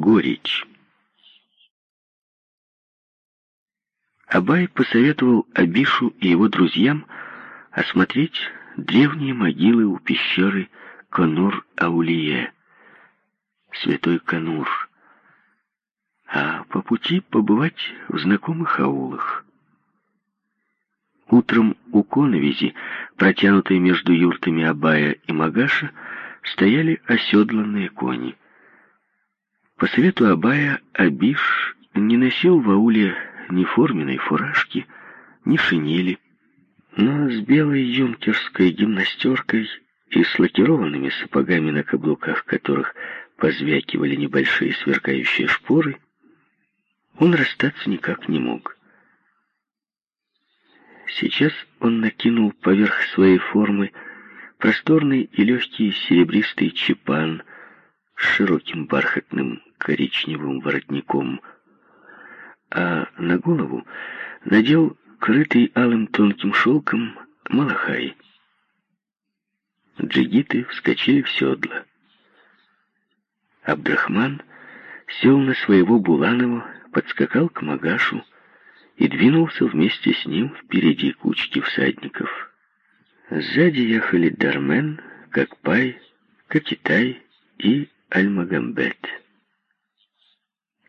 горечь. Абай посоветовал Абишу и его друзьям осмотреть древние могилы у пещеры Конур-Аулие, святой Конур, а по пути побывать в знакомых аулах. Утром у коновизи, протянутой между юртами Абая и Магаша, стояли оседланные кони. По совету Абая Абиш не носил в ауле ни форменной фуражки, ни шинели, но с белой юнкерской гимнастеркой и с лакированными сапогами, на каблуках которых позвякивали небольшие сверкающие шпоры, он расстаться никак не мог. Сейчас он накинул поверх своей формы просторный и легкий серебристый чепан с широким бархатным коричневым воротником, а на голову надел крытый алым тонким шелком малахай. Джигиты вскочили в седло. Абдрахман сел на своего Буланова, подскакал к Магашу и двинулся вместе с ним впереди кучки всадников. Сзади ехали Дармен, Какпай, Кокитай и Аль-Магамбет.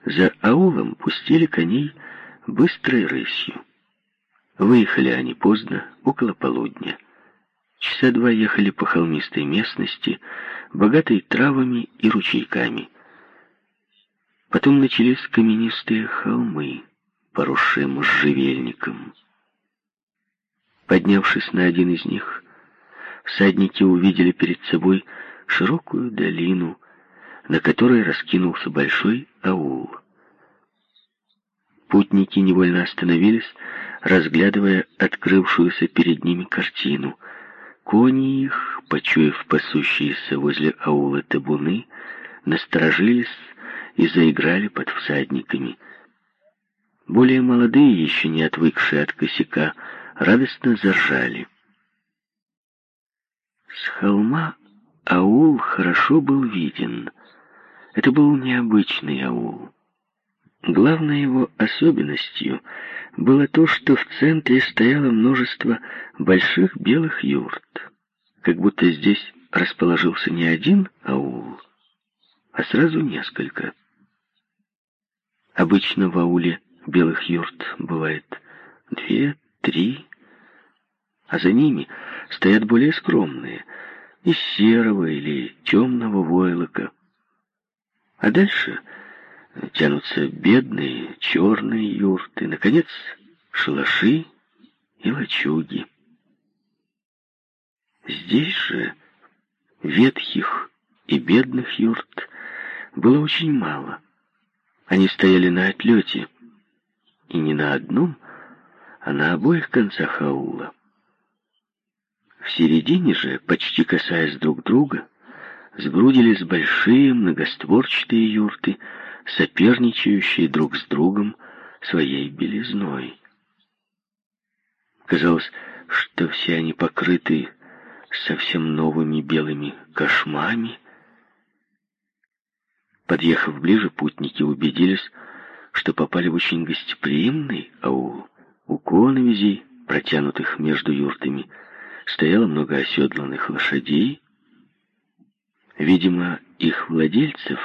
За аулом пустили коней быстрой рысью. Выехали они поздно, около полудня. Часа два ехали по холмистой местности, богатой травами и ручейками. Потом начались каменистые холмы, поросшие можжевельником. Поднявшись на один из них, всадники увидели перед собой широкую долину, на которой раскинулся большой аул. Путники невольно остановились, разглядывая открывшуюся перед ними картину. Кони их, почуяв пасущиеся возле аула табуны, насторожились и заиграли под всадниками. Более молодые, еще не отвыкшие от косяка, радостно заржали. С холма аул хорошо был виден. Это был необычный аул. Главной его особенностью было то, что в центре стояло множество больших белых юрт, как будто здесь расположился не один аул, а сразу несколько. Обычно в ауле белых юрт бывает две, три, а за ними стоят более скромные, из серого или темного войлока. А дальше тянутся бедные черные юрты, наконец, шалаши и лачуги. Здесь же ветхих и бедных юрт было очень мало. Они стояли на отлете, и не на одном, а на обоих концах аула. В середине же, почти касаясь друг друга, сгрудились большие многостворчатые юрты, соперничающие друг с другом своей белизной. Казалось, что все они покрыты совсем новыми белыми кошмами. Подъехав ближе, путники убедились, что попали в очень гостеприимный аул. У коновизей, протянутых между юртами, стояло много оседланных лошадей. Видимо, их владельцев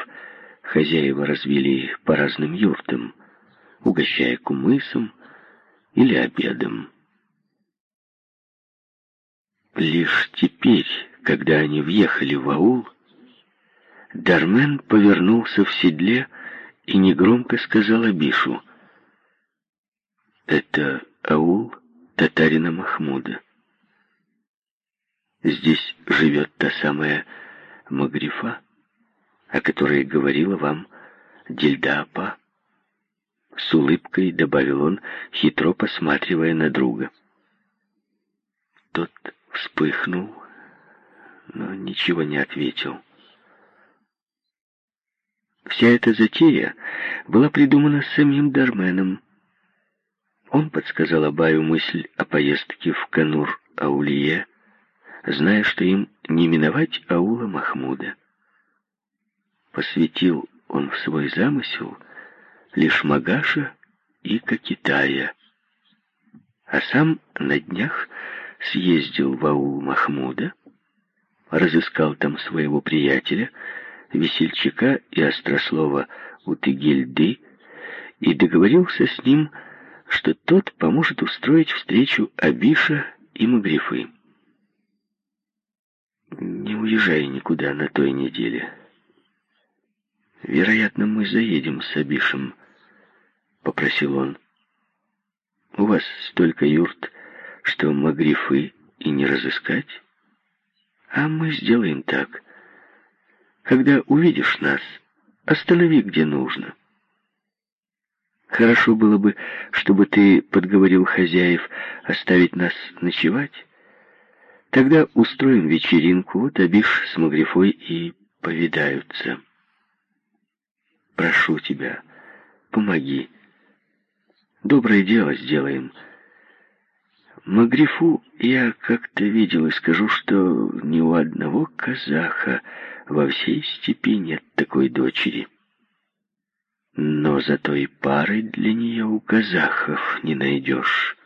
хозяева развели по разным юртам, угощая кумысом или обедом. Лишь теперь, когда они въехали в аул, Дармен повернулся в седле и негромко сказал Абишу, «Это аул татарина Махмуда. Здесь живет та самая Магрифа, о которой говорила вам Дильдаапа. С улыбкой добавил он, хитро посматривая на друга. Тот вспыхнул, но ничего не ответил. Вся эта затея была придумана самим Дарменом. Он подсказал Абаю мысль о поездке в Канур-Аулие, зная, что им не миновать аула Махмуда. Посвятил он в свой замысел лишь Магаша и Кокитая, а сам на днях съездил в аул Махмуда, разыскал там своего приятеля, весельчака и острослова Утыгельды, и договорился с ним, что тот поможет устроить встречу Абиша и Магрифы. «Не уезжай никуда на той неделе. Вероятно, мы заедем с Абишем», — попросил он. «У вас столько юрт, что Магрифы и не разыскать. А мы сделаем так. Когда увидишь нас, останови где нужно». Хорошо было бы, чтобы ты подговорил хозяев оставить нас ночевать. Тогда устроим вечеринку, вот Абиш с Магрифой и повидаются. Прошу тебя, помоги. Доброе дело сделаем. Магрифу я как-то видел и скажу, что ни у одного казаха во всей степи нет такой дочери. Но зато и пары для нее у казахов не найдешь.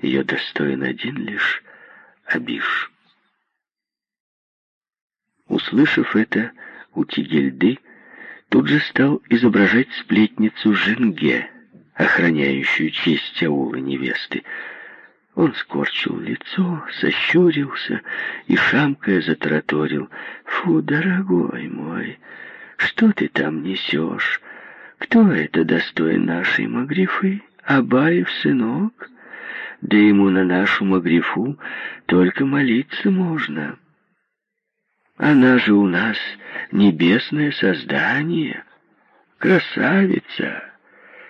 Ее достоин один лишь Абиш. Услышав это, у Тигельды тут же стал изображать сплетницу Женге, охраняющую честь аула невесты. Он скорчил лицо, сощурился и, шамкая, затараторил. «Фу, дорогой мой!» Что ты там несешь? Кто это достоин нашей Магрифы? Абаев сынок? Да ему на нашу Магрифу только молиться можно. Она же у нас небесное создание, красавица,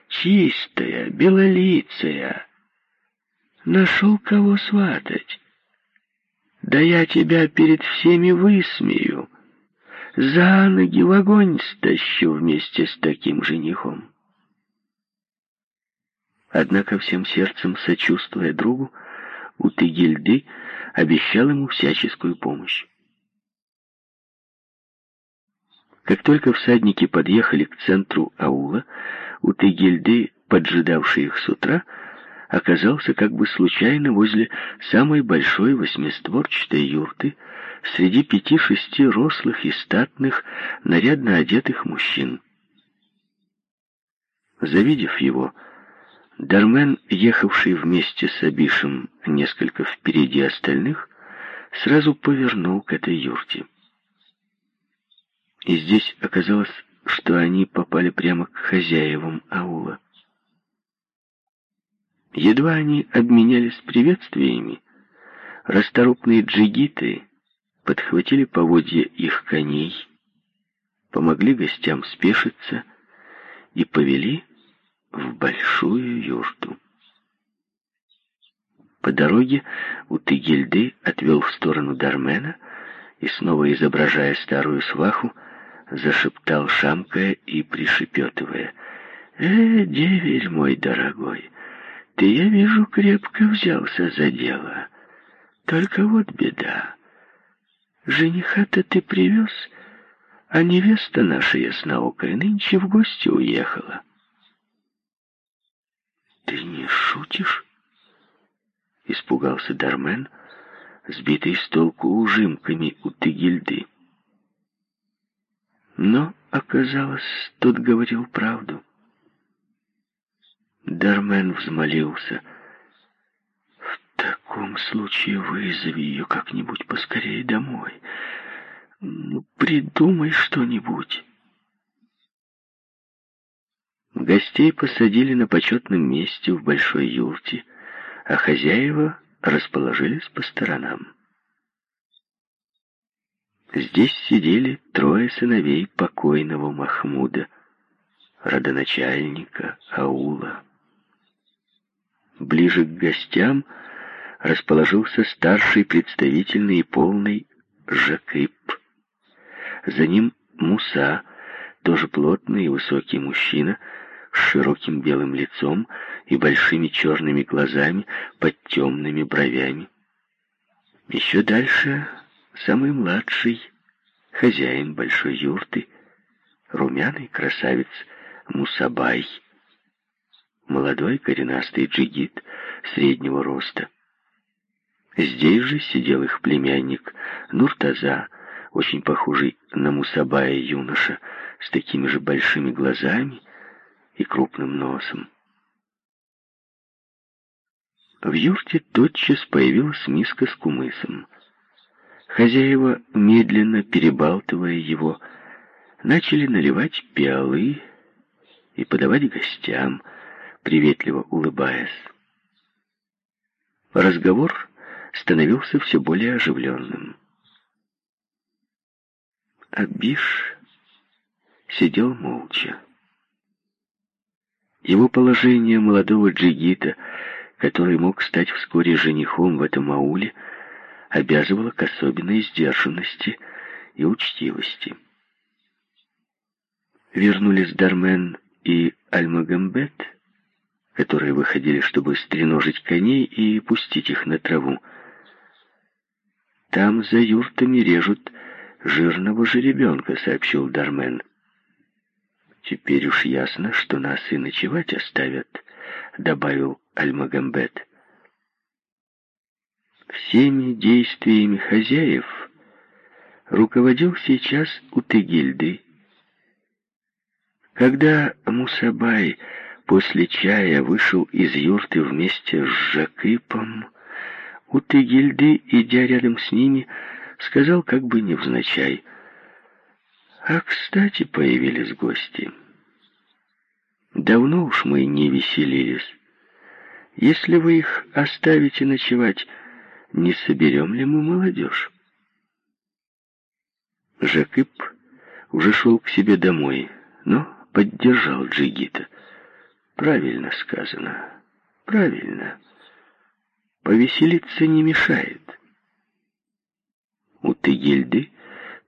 чистая, белолицая. Нашел кого сватать. Да я тебя перед всеми высмею за ноги в огонь стащу вместе с таким женихом. Однако всем сердцем, сочувствуя другу, Утыгильды обещал ему всяческую помощь. Как только всадники подъехали к центру аула, Утыгильды, поджидавший их с утра, оказался как бы случайно возле самой большой восьмистворчатой юрты, среди пяти-шести рослых и статных, нарядно одетых мужчин. Завидев его, Дармен, ехавший вместе с Абишем несколько впереди остальных, сразу повернул к этой юрте. И здесь оказалось, что они попали прямо к хозяевам аула. Едва они обменялись приветствиями, расторопные джигиты подхватили поводья их коней, помогли гостям спешиться и повели в большую юрту. По дороге у Тыгельды отвел в сторону Дармена и, снова изображая старую сваху, зашептал, шамкая и пришепетывая. «Э, деверь мой дорогой, ты, я вижу, крепко взялся за дело. Только вот беда. Жениха-то ты привез, а невеста наша ясноокая нынче в гости уехала. Ты не шутишь? Испугался Дармен, сбитый с толку ужимками у Тыгильды. Но, оказалось, тот говорил правду. Дармен взмолился — в таком случае вызови ее как-нибудь поскорее домой. Ну, придумай что-нибудь. Гостей посадили на почетном месте в большой юрте, а хозяева расположились по сторонам. Здесь сидели трое сыновей покойного Махмуда, родоначальника аула. Ближе к гостям — расположился старший представительный и полный Жакип. За ним Муса, тоже плотный и высокий мужчина, с широким белым лицом и большими черными глазами под темными бровями. Еще дальше самый младший, хозяин большой юрты, румяный красавец Мусабай, молодой коренастый джигит среднего роста. Здесь же сидел их племянник Нуртаза, очень похожий на Мусабая юноша, с такими же большими глазами и крупным носом. В юрте тотчас появилась миска с кумысом. Хозяева, медленно перебалтывая его, начали наливать пиалы и подавать гостям, приветливо улыбаясь. Разговор становился все более оживленным. Абиш сидел молча. Его положение молодого джигита, который мог стать вскоре женихом в этом ауле, обязывало к особенной сдержанности и учтивости. Вернулись Дармен и Альмагамбет, которые выходили, чтобы стреножить коней и пустить их на траву. «Там за юртами режут жирного жеребенка», — сообщил Дармен. «Теперь уж ясно, что нас и ночевать оставят», — добавил Альмагамбет. Всеми действиями хозяев руководил сейчас Утыгильды. Когда Мусабай после чая вышел из юрты вместе с Жакипом, Утыгильды, идя рядом с ними, сказал как бы невзначай, «А, кстати, появились гости. Давно уж мы не веселились. Если вы их оставите ночевать, не соберем ли мы молодежь?» Жакип уже шел к себе домой, но поддержал Джигита. «Правильно сказано, правильно. Повеселиться не мешает». У Тегильды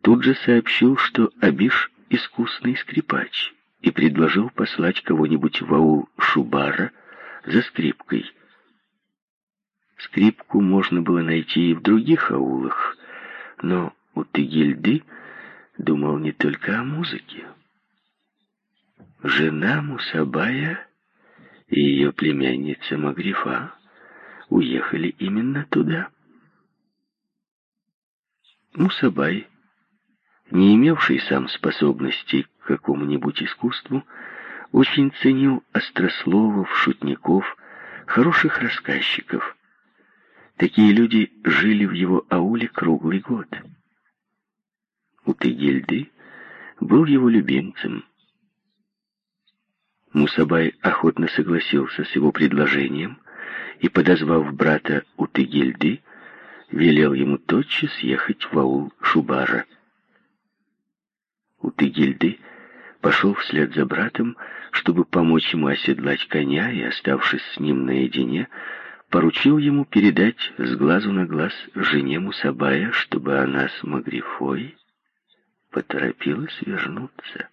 тут же сообщил, что Абиш — искусный скрипач, и предложил послать кого-нибудь в аул Шубара за скрипкой. Скрипку можно было найти и в других аулах, но у Тегильды думал не только о музыке. Жена Мусабая и ее племянница Магрифа уехали именно туда. Мусабай, не имевший сам способностей к какому-нибудь искусству, очень ценил острословов, шутников, хороших рассказчиков. Такие люди жили в его ауле круглый год. Утыгельды был его любимцем. Мусабай охотно согласился с его предложением и, подозвав брата Утыгельды, велел ему тотчас ехать в аул Шубара. Утыгильды пошел вслед за братом, чтобы помочь ему оседлать коня, и, оставшись с ним наедине, поручил ему передать с глазу на глаз жене Мусабая, чтобы она с Магрифой поторопилась вернуться,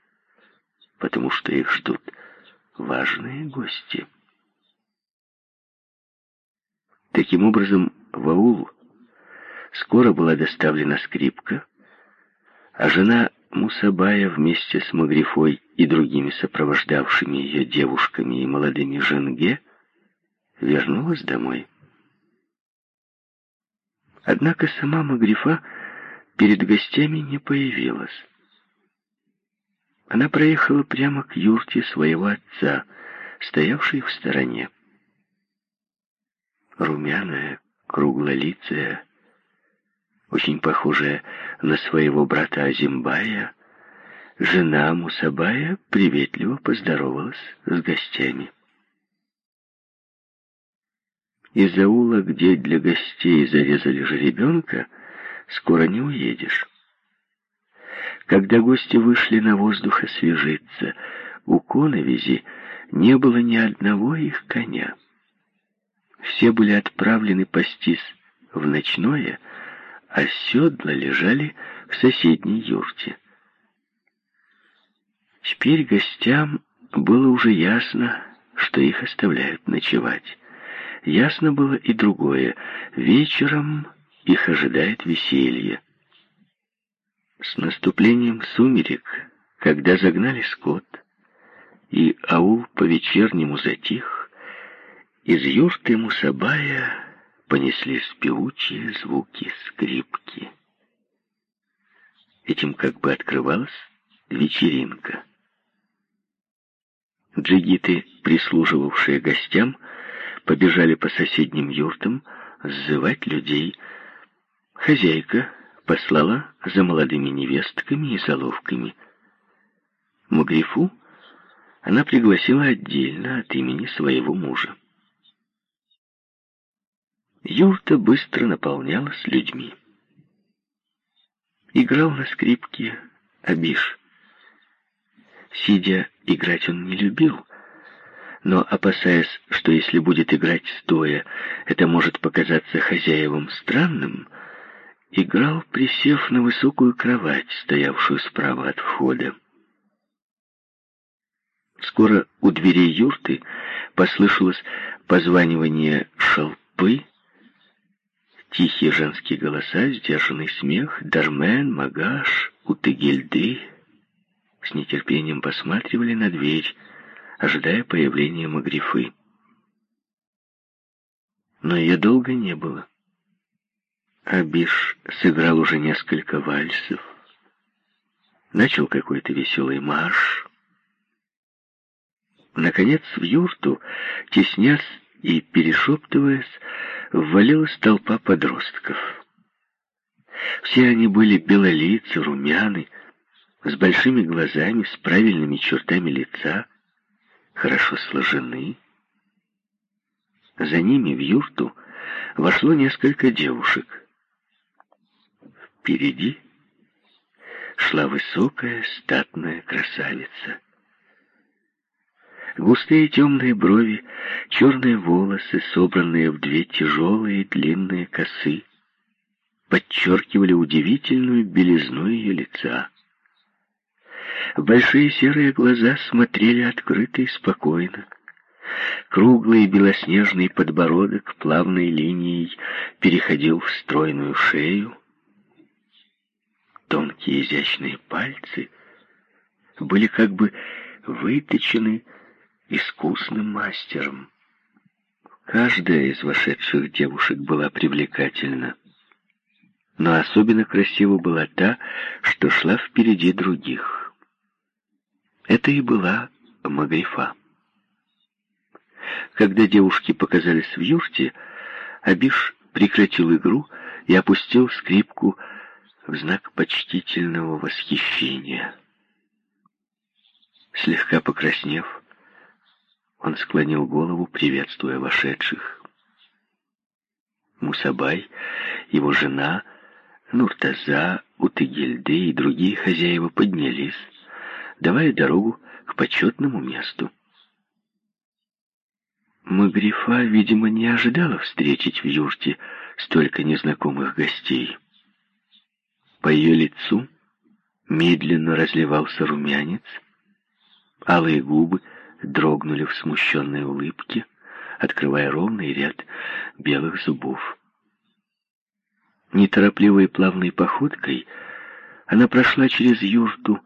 потому что их ждут важные гости. Таким образом, в аул скоро была доставлена скрипка, а жена Мусабая вместе с Магрифой и другими сопровождавшими ее девушками и молодыми женге вернулась домой. Однако сама Магрифа перед гостями не появилась. Она проехала прямо к юрте своего отца, стоявшей в стороне. Румяная, круглолицая, очень похожая на своего брата Азимбая, жена Мусабая приветливо поздоровалась с гостями. Из аула, где для гостей зарезали жеребенка, скоро не уедешь. Когда гости вышли на воздух освежиться, у коновизи не было ни одного их коня. Все были отправлены пастись в ночное, а седла лежали в соседней юрте. Теперь гостям было уже ясно, что их оставляют ночевать. Ясно было и другое. Вечером их ожидает веселье. С наступлением сумерек Когда загнали скот, и аул по-вечернему затих, из юрты Мусабая понеслись певучие звуки скрипки. Этим как бы открывалась вечеринка. Джигиты, прислуживавшие гостям, побежали по соседним юртам сзывать людей. Хозяйка послала за молодыми невестками и заловками. Мугрифу она пригласила отдельно от имени своего мужа. Юрта быстро наполнялась людьми. Играл на скрипке Абиш. Сидя, играть он не любил, но, опасаясь, что если будет играть стоя, это может показаться хозяевам странным, играл, присев на высокую кровать, стоявшую справа от входа. Скоро у дверей юрты послышалось позванивание шалпы, тихие женские голоса, сдержанный смех, Дармен, Магаш, Утыгильды с нетерпением посматривали на дверь, ожидая появления Магрифы. Но ее долго не было. Абиш сыграл уже несколько вальсов, начал какой-то веселый марш, Наконец в юрту, теснясь и перешептываясь, ввалилась толпа подростков. Все они были белолицы, румяны, с большими глазами, с правильными чертами лица, хорошо сложены. За ними в юрту вошло несколько девушек. Впереди шла высокая статная красавица. Густые темные брови, черные волосы, собранные в две тяжелые длинные косы, подчеркивали удивительную белизну ее лица. Большие серые глаза смотрели открыто и спокойно. Круглый белоснежный подбородок плавной линией переходил в стройную шею. Тонкие изящные пальцы были как бы выточены искусным мастером. Каждая из вошедших девушек была привлекательна, но особенно красива была та, что шла впереди других. Это и была Магрифа. Когда девушки показались в юрте, Абиш прекратил игру и опустил скрипку в знак почтительного восхищения. Слегка покраснев, он склонил голову, приветствуя вошедших. Мусабай, его жена, Нуртаза, Утыгельды и другие хозяева поднялись, давая дорогу к почетному месту. Магрифа, видимо, не ожидала встретить в юрте столько незнакомых гостей. По ее лицу медленно разливался румянец, алые губы — дрогнули в смущенной улыбке, открывая ровный ряд белых зубов. Неторопливой плавной походкой она прошла через юрту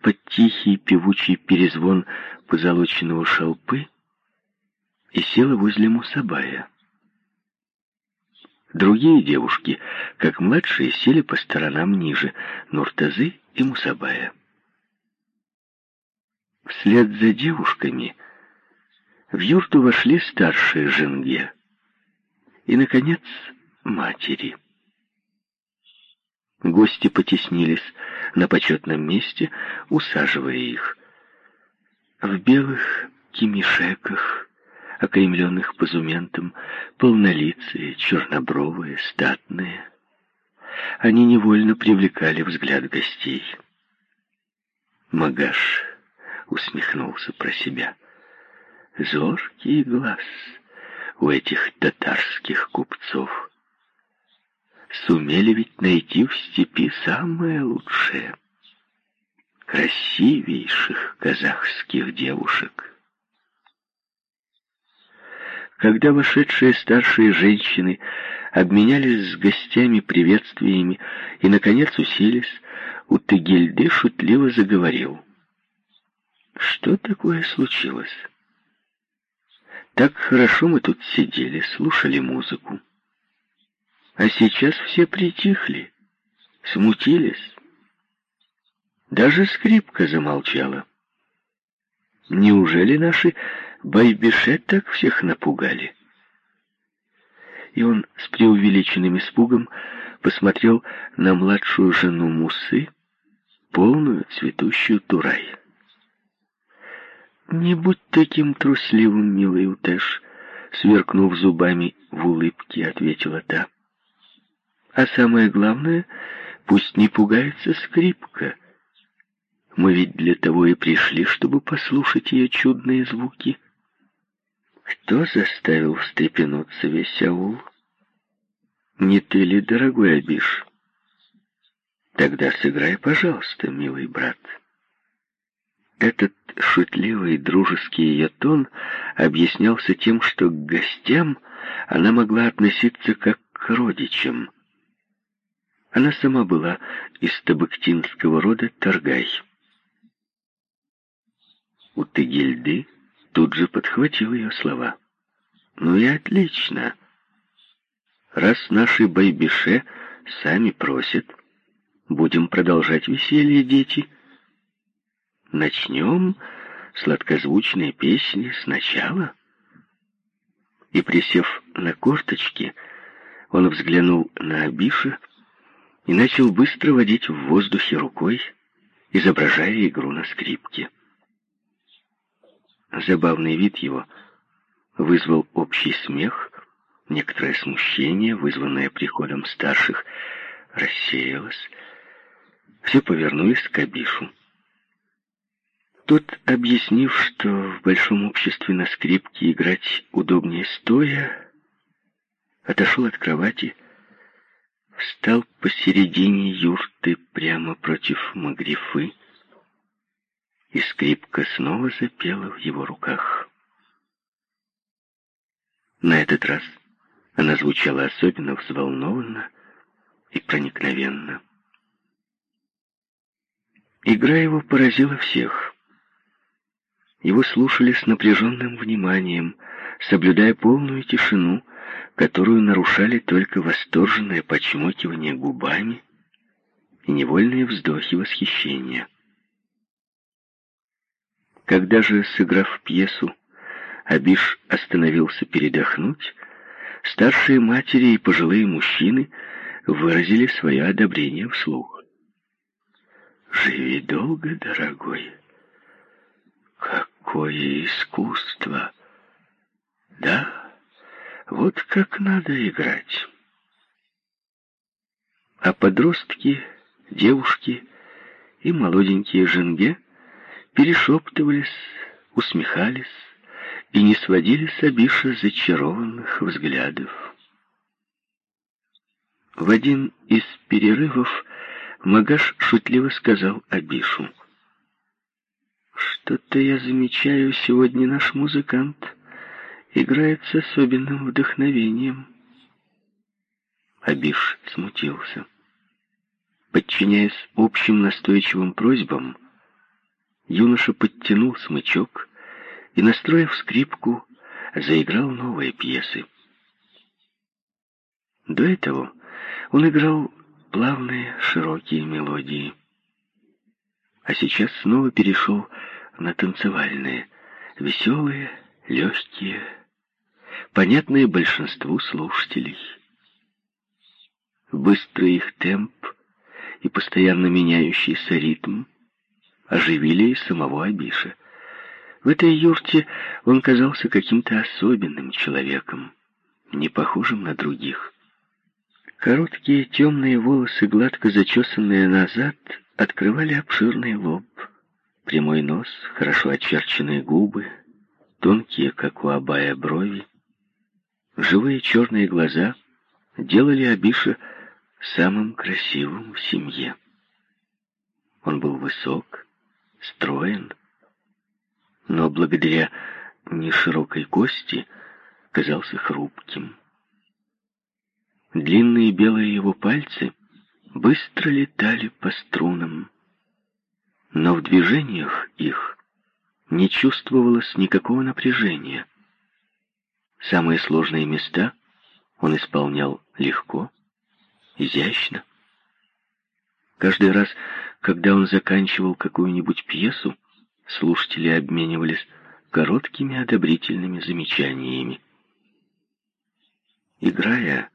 под тихий певучий перезвон позолоченного шалпы и села возле Мусабая. Другие девушки, как младшие, сели по сторонам ниже Нуртазы и Мусабая. Вслед за девушками в юрту вошли старшие женге и, наконец, матери. Гости потеснились на почетном месте, усаживая их. В белых кимишеках, окаймленных позументом, полнолицые, чернобровые, статные. Они невольно привлекали взгляд гостей. Магаш усмехнулся про себя. Зоркий глаз у этих татарских купцов. Сумели ведь найти в степи самое лучшее. Красивейших казахских девушек. Когда вошедшие старшие женщины обменялись с гостями приветствиями и, наконец, уселись, у Тагильды шутливо заговорил — Что такое случилось? Так хорошо мы тут сидели, слушали музыку. А сейчас все притихли, смутились. Даже скрипка замолчала. Неужели наши байбише так всех напугали? И он с преувеличенным испугом посмотрел на младшую жену Мусы, полную цветущую турай. «Не будь таким трусливым, милый Утэш», — сверкнув зубами в улыбке, ответила та. «А самое главное, пусть не пугается скрипка. Мы ведь для того и пришли, чтобы послушать ее чудные звуки». Кто заставил встрепенуться весь аул? Не ты ли, дорогой Абиш? Тогда сыграй, пожалуйста, милый брат. Этот шутливый дружеский ее тон объяснялся тем, что к гостям она могла относиться как к родичам. Она сама была из табыктинского рода Торгай. У Тегильды тут же подхватил ее слова. «Ну и отлично. Раз наши байбише сами просят, будем продолжать веселье, дети». Начнем сладкозвучные песни сначала. И, присев на корточки, он взглянул на Абиша и начал быстро водить в воздухе рукой, изображая игру на скрипке. Забавный вид его вызвал общий смех, некоторое смущение, вызванное приходом старших, рассеялось. Все повернулись к Абишу. Тот, объяснив, что в большом обществе на скрипке играть удобнее стоя, отошел от кровати, встал посередине юрты прямо против Магрифы, и скрипка снова запела в его руках. На этот раз она звучала особенно взволнованно и проникновенно. Игра его поразила всех. Его слушали с напряженным вниманием, соблюдая полную тишину, которую нарушали только восторженное почмокивание губами и невольные вздохи восхищения. Когда же, сыграв пьесу, Абиш остановился передохнуть, старшие матери и пожилые мужчины выразили свое одобрение вслух. «Живи долго, дорогой!» Какое искусство! Да, вот как надо играть. А подростки, девушки и молоденькие женге перешептывались, усмехались и не сводили с Абиша зачарованных взглядов. В один из перерывов Магаш шутливо сказал Абишу — что-то я замечаю, сегодня наш музыкант играет с особенным вдохновением. Абиш смутился. Подчиняясь общим настойчивым просьбам, юноша подтянул смычок и, настроив скрипку, заиграл новые пьесы. До этого он играл плавные, широкие мелодии а сейчас снова перешел на танцевальные, веселые, легкие, понятные большинству слушателей. Быстрый их темп и постоянно меняющийся ритм оживили и самого Абиша. В этой юрте он казался каким-то особенным человеком, не похожим на других. Короткие темные волосы, гладко зачесанные назад, открывали обширный лоб, прямой нос, хорошо очерченные губы, тонкие, как у Абая, брови. Живые черные глаза делали Абиша самым красивым в семье. Он был высок, строен, но благодаря неширокой кости казался хрупким. Длинные белые его пальцы — быстро летали по струнам, но в движениях их не чувствовалось никакого напряжения. Самые сложные места он исполнял легко, изящно. Каждый раз, когда он заканчивал какую-нибудь пьесу, слушатели обменивались короткими одобрительными замечаниями. Играя,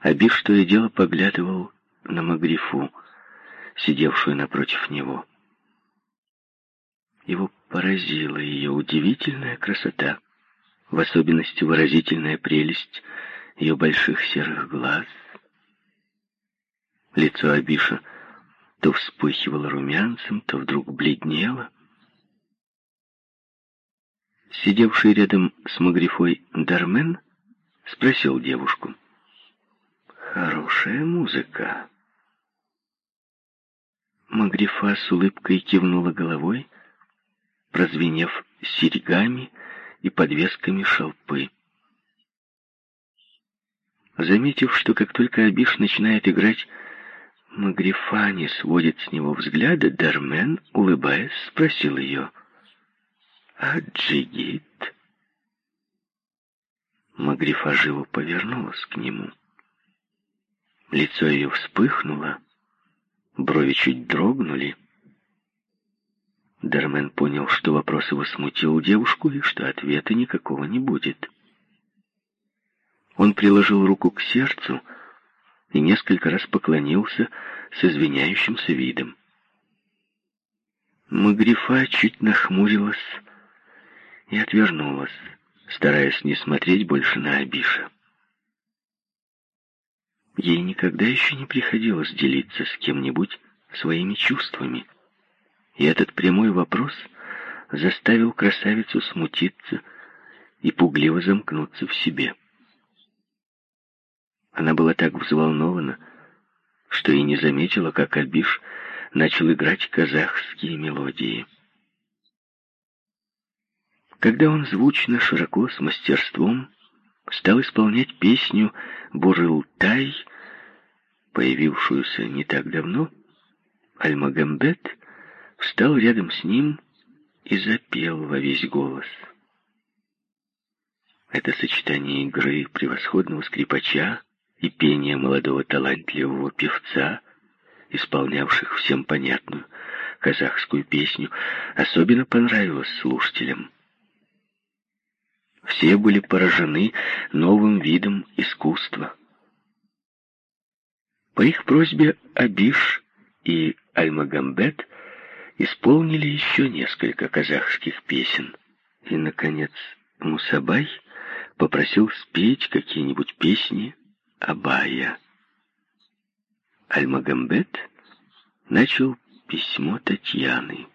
Абиш что и дело поглядывал на Магрифу, сидевшую напротив него. Его поразила ее удивительная красота, в особенности выразительная прелесть ее больших серых глаз. Лицо Абиша то вспыхивало румянцем, то вдруг бледнело. Сидевший рядом с Магрифой Дармен спросил девушку. «Хорошая музыка». Магрифа с улыбкой кивнула головой, прозвенев серьгами и подвесками шалпы. Заметив, что как только Абиш начинает играть, Магрифа не сводит с него взгляда, Дармен, улыбаясь, спросил ее, «А Джигит?» Магрифа живо повернулась к нему. Лицо ее вспыхнуло, брови чуть дрогнули. Дармен понял, что вопрос его смутил девушку и что ответа никакого не будет. Он приложил руку к сердцу и несколько раз поклонился с извиняющимся видом. Магрифа чуть нахмурилась и отвернулась, стараясь не смотреть больше на Абиша. Ей никогда еще не приходилось делиться с кем-нибудь своими чувствами. И этот прямой вопрос заставил красавицу смутиться и пугливо замкнуться в себе. Она была так взволнована, что и не заметила, как Абиш начал играть казахские мелодии. Когда он звучно, широко, с мастерством стал исполнять песню «Бурылтай», появившуюся не так давно, Аль-Магамбет встал рядом с ним и запел во весь голос. Это сочетание игры превосходного скрипача и пения молодого талантливого певца, исполнявших всем понятную казахскую песню, особенно понравилось слушателям. Все были поражены новым видом искусства. По их просьбе Абиш и Альмагамбет исполнили еще несколько казахских песен. И, наконец, Мусабай попросил спеть какие-нибудь песни Абая. Альмагамбет начал письмо Татьяны.